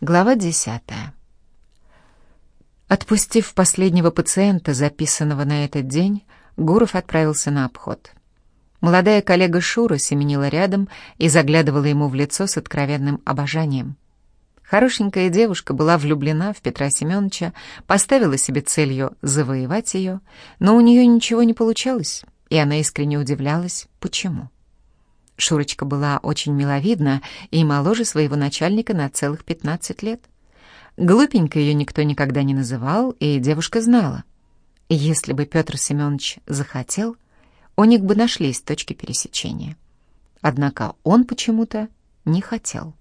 Глава десятая. Отпустив последнего пациента, записанного на этот день, Гуров отправился на обход. Молодая коллега Шура семенила рядом и заглядывала ему в лицо с откровенным обожанием. Хорошенькая девушка была влюблена в Петра Семеновича, поставила себе целью завоевать ее, но у нее ничего не получалось, и она искренне удивлялась, почему. Шурочка была очень миловидна и моложе своего начальника на целых 15 лет. Глупенько ее никто никогда не называл, и девушка знала. Если бы Петр Семенович захотел, у них бы нашлись точки пересечения. Однако он почему-то не хотел.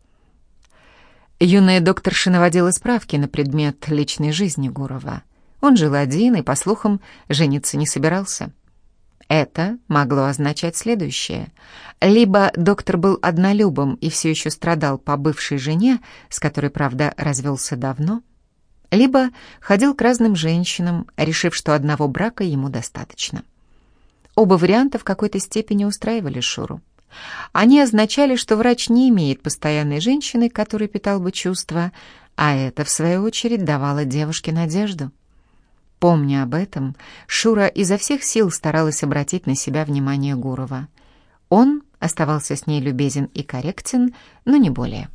Юная докторша наводила справки на предмет личной жизни Гурова. Он жил один и, по слухам, жениться не собирался. Это могло означать следующее. Либо доктор был однолюбом и все еще страдал по бывшей жене, с которой, правда, развелся давно, либо ходил к разным женщинам, решив, что одного брака ему достаточно. Оба варианта в какой-то степени устраивали Шуру. Они означали, что врач не имеет постоянной женщины, которой питал бы чувства, а это, в свою очередь, давало девушке надежду. Помня об этом, Шура изо всех сил старалась обратить на себя внимание Гурова. Он оставался с ней любезен и корректен, но не более.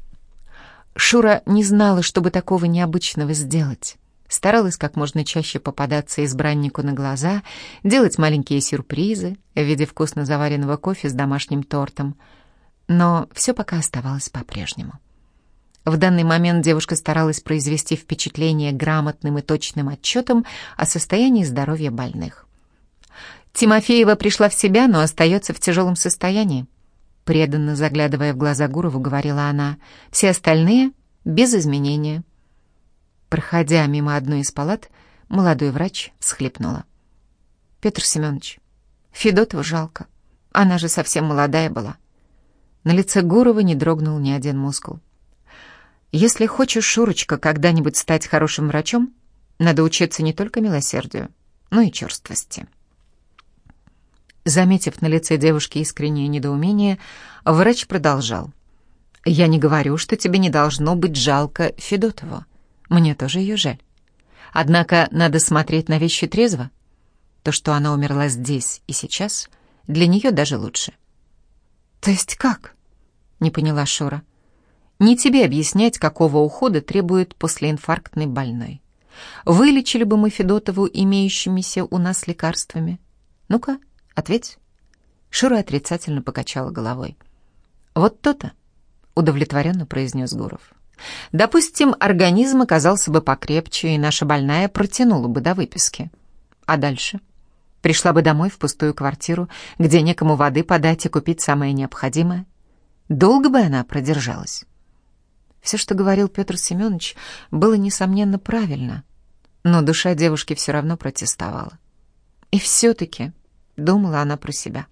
Шура не знала, чтобы такого необычного сделать. Старалась как можно чаще попадаться избраннику на глаза, делать маленькие сюрпризы в виде вкусно заваренного кофе с домашним тортом. Но все пока оставалось по-прежнему. В данный момент девушка старалась произвести впечатление грамотным и точным отчетом о состоянии здоровья больных. Тимофеева пришла в себя, но остается в тяжелом состоянии. Преданно заглядывая в глаза Гурову, говорила она. Все остальные — без изменения. Проходя мимо одной из палат, молодой врач всхлипнула. «Петр Семенович, Федотова жалко. Она же совсем молодая была». На лице Гурова не дрогнул ни один мускул. Если хочешь, Шурочка, когда-нибудь стать хорошим врачом, надо учиться не только милосердию, но и черствости. Заметив на лице девушки искреннее недоумение, врач продолжал. «Я не говорю, что тебе не должно быть жалко Федотову. Мне тоже ее жаль. Однако надо смотреть на вещи трезво. То, что она умерла здесь и сейчас, для нее даже лучше». «То есть как?» — не поняла Шура. Не тебе объяснять, какого ухода требует послеинфарктный больной. Вылечили бы мы Федотову имеющимися у нас лекарствами? Ну-ка, ответь. Шура отрицательно покачала головой. Вот то-то, удовлетворенно произнес Гуров. Допустим, организм оказался бы покрепче, и наша больная протянула бы до выписки. А дальше? Пришла бы домой в пустую квартиру, где некому воды подать и купить самое необходимое. Долго бы она продержалась? Все, что говорил Петр Семенович, было, несомненно, правильно, но душа девушки все равно протестовала. И все-таки думала она про себя.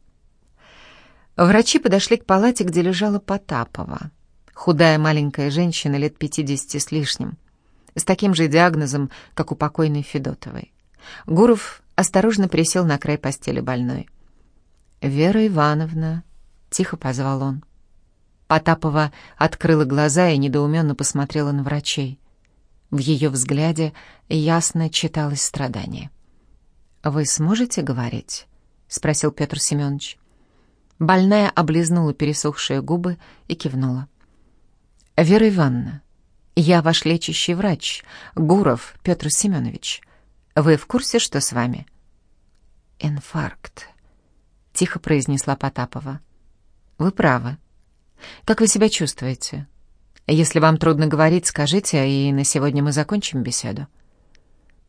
Врачи подошли к палате, где лежала Потапова, худая маленькая женщина лет пятидесяти с лишним, с таким же диагнозом, как у покойной Федотовой. Гуров осторожно присел на край постели больной. «Вера Ивановна», — тихо позвал он. Потапова открыла глаза и недоуменно посмотрела на врачей. В ее взгляде ясно читалось страдание. «Вы сможете говорить?» — спросил Петр Семенович. Больная облизнула пересохшие губы и кивнула. «Вера Ивановна, я ваш лечащий врач, Гуров Петр Семенович. Вы в курсе, что с вами?» «Инфаркт», — тихо произнесла Потапова. «Вы правы», как вы себя чувствуете? Если вам трудно говорить, скажите, и на сегодня мы закончим беседу».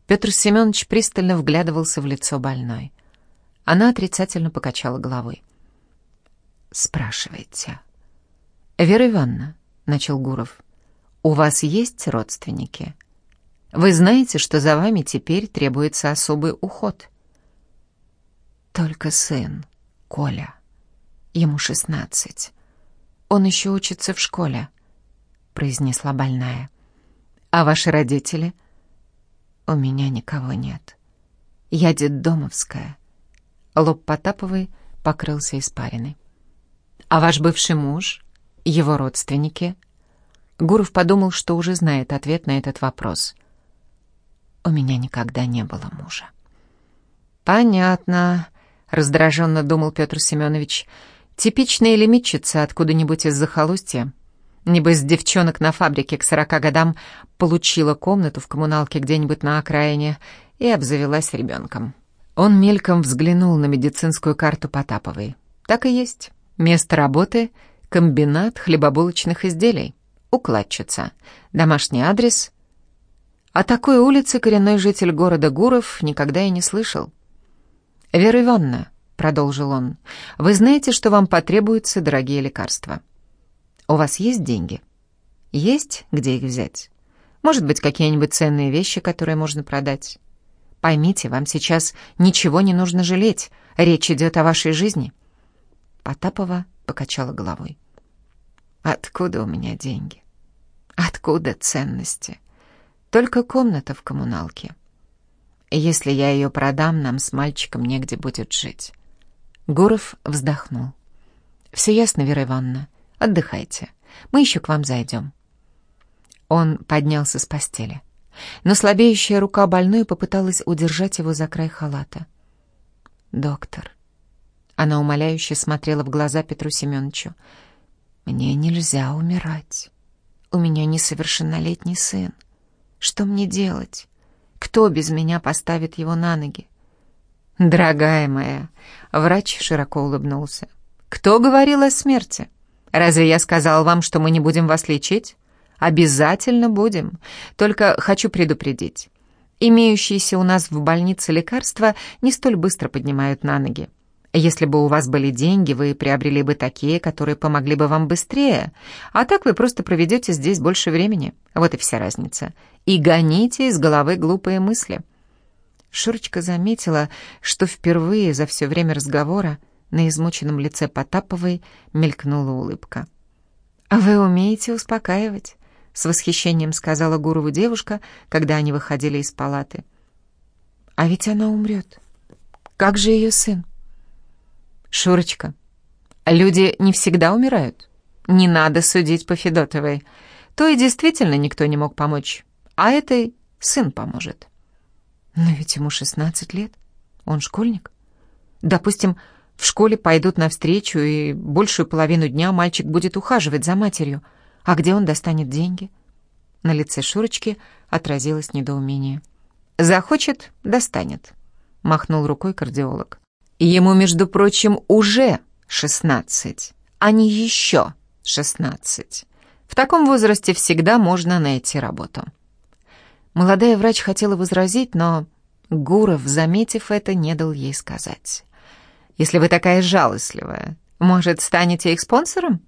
Петр Семенович пристально вглядывался в лицо больной. Она отрицательно покачала головой. «Спрашивайте». «Вера Ивановна», — начал Гуров, — «у вас есть родственники? Вы знаете, что за вами теперь требуется особый уход?» «Только сын, Коля. Ему шестнадцать. Он еще учится в школе», — произнесла больная. «А ваши родители?» «У меня никого нет. Я детдомовская». Лоб Потаповой покрылся испариной. «А ваш бывший муж? Его родственники?» Гуров подумал, что уже знает ответ на этот вопрос. «У меня никогда не было мужа». «Понятно», — раздраженно думал Петр Семенович. «Типичная лимитчица откуда-нибудь из захолустья. Небось, девчонок на фабрике к сорока годам получила комнату в коммуналке где-нибудь на окраине и обзавелась ребенком». Он мельком взглянул на медицинскую карту Потаповой. Так и есть. Место работы — комбинат хлебобулочных изделий. Укладчица. Домашний адрес. О такой улице коренной житель города Гуров никогда и не слышал. «Вера Ивановна», — продолжил он, — «вы знаете, что вам потребуются дорогие лекарства. У вас есть деньги? Есть где их взять? Может быть, какие-нибудь ценные вещи, которые можно продать?» Поймите, вам сейчас ничего не нужно жалеть. Речь идет о вашей жизни». Потапова покачала головой. «Откуда у меня деньги? Откуда ценности? Только комната в коммуналке. Если я ее продам, нам с мальчиком негде будет жить». Гуров вздохнул. «Все ясно, Вера Ивановна. Отдыхайте. Мы еще к вам зайдем». Он поднялся с постели но слабеющая рука больной попыталась удержать его за край халата. «Доктор», — она умоляюще смотрела в глаза Петру Семеновичу, «мне нельзя умирать. У меня несовершеннолетний сын. Что мне делать? Кто без меня поставит его на ноги?» «Дорогая моя», — врач широко улыбнулся, «кто говорил о смерти? Разве я сказал вам, что мы не будем вас лечить?» Обязательно будем. Только хочу предупредить. Имеющиеся у нас в больнице лекарства не столь быстро поднимают на ноги. Если бы у вас были деньги, вы приобрели бы такие, которые помогли бы вам быстрее. А так вы просто проведете здесь больше времени. Вот и вся разница. И гоните из головы глупые мысли. Шурочка заметила, что впервые за все время разговора на измученном лице Потаповой мелькнула улыбка. «А вы умеете успокаивать?» — с восхищением сказала Гурову девушка, когда они выходили из палаты. «А ведь она умрет. Как же ее сын?» «Шурочка, люди не всегда умирают. Не надо судить по Федотовой. То и действительно никто не мог помочь, а этой сын поможет». «Но ведь ему шестнадцать лет. Он школьник. Допустим, в школе пойдут навстречу, и большую половину дня мальчик будет ухаживать за матерью». А где он достанет деньги? На лице Шурочки отразилось недоумение. «Захочет — достанет», — махнул рукой кардиолог. «Ему, между прочим, уже шестнадцать, а не еще шестнадцать. В таком возрасте всегда можно найти работу». Молодая врач хотела возразить, но Гуров, заметив это, не дал ей сказать. «Если вы такая жалостливая, может, станете их спонсором?»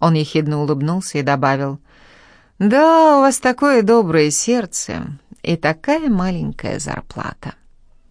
Он ехидно улыбнулся и добавил, «Да, у вас такое доброе сердце и такая маленькая зарплата».